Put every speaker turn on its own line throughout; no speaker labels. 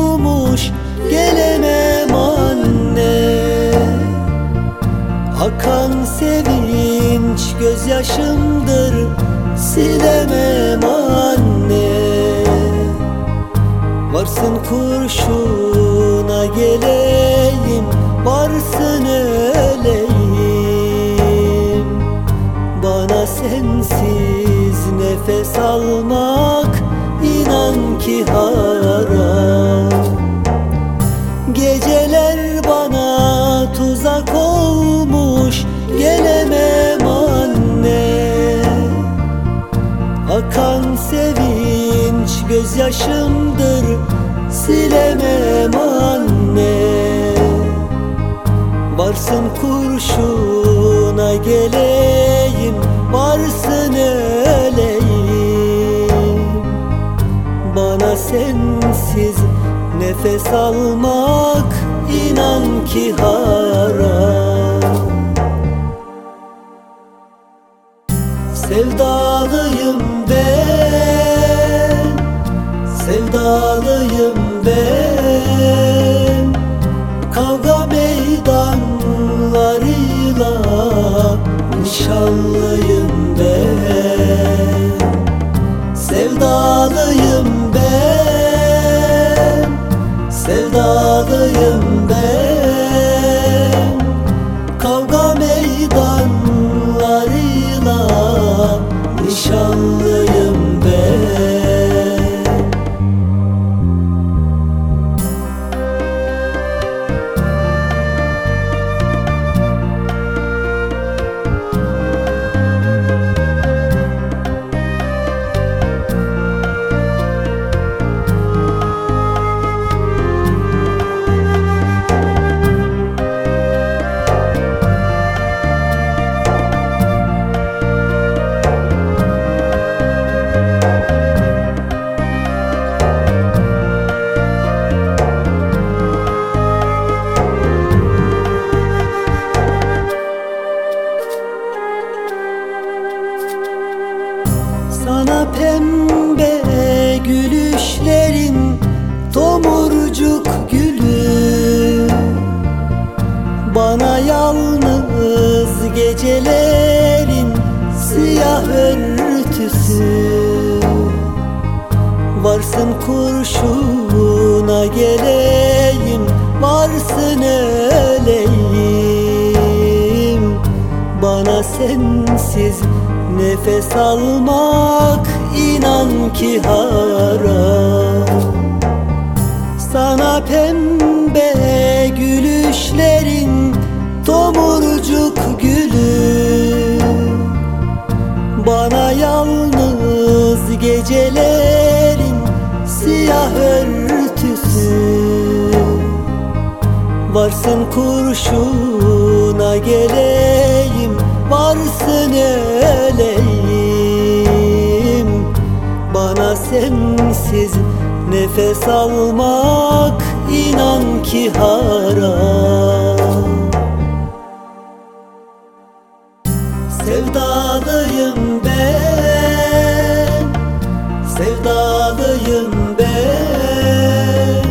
olmuş gelemem anne. Akan sevinç gözyaşımdır silemem anne. Varsın kurşuna geleyim varsın öleyim. Bana sensiz nefes almak inan ki haram. Gözyaşımdır Silemem anne. Varsın kurşuna geleyim Varsın öleyim. Bana sensiz nefes almak inan ki haram. Sevdalıyım ben Kavga meydanlarıyla Nişanlıyım ben. Sevdalıyım ben Sevdalıyım ben. Kavga meydanlarıyla Nişanlıyım Varsın kurşuna geleyim Varsın öleyim. Bana sensiz nefes almak inan ki haram. Sana pembe gülüşlerin tomurcuk gülü. Bana yalnız gecelerin siyah örtüsü. Varsın kurşuna geleyim Varsın öleyim. Bana sensiz nefes almak inan ki haram Sevdalıyım ben.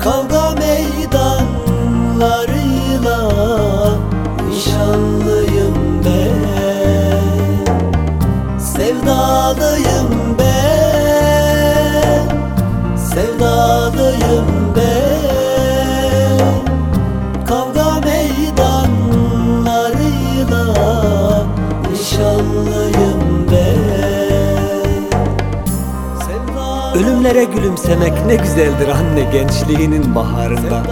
Kavga meydanlarıyla Nişanlıyım ben. Sevdalıyım
Ölümlere gülümsemek ne güzeldir anne gençliğinin baharında.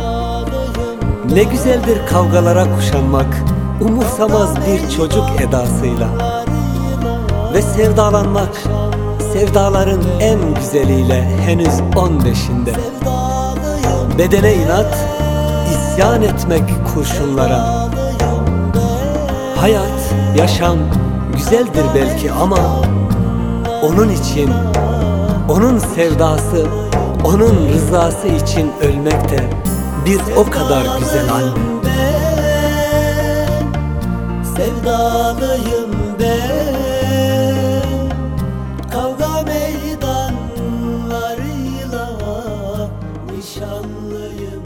Ne güzeldir kavgalara kuşanmak umursamaz bir çocuk edasıyla. Ve sevdalanmak sevdaların en güzeliyle henüz on beşinde. Bedene inat isyan etmek kurşunlara. Hayat, yaşam güzeldir belki ama onun için, onun sevdası, onun rızası için ölmek de bir o kadar güzel
albüm. Sevdalıyım ben Kavga meydanlarıyla nişanlıyım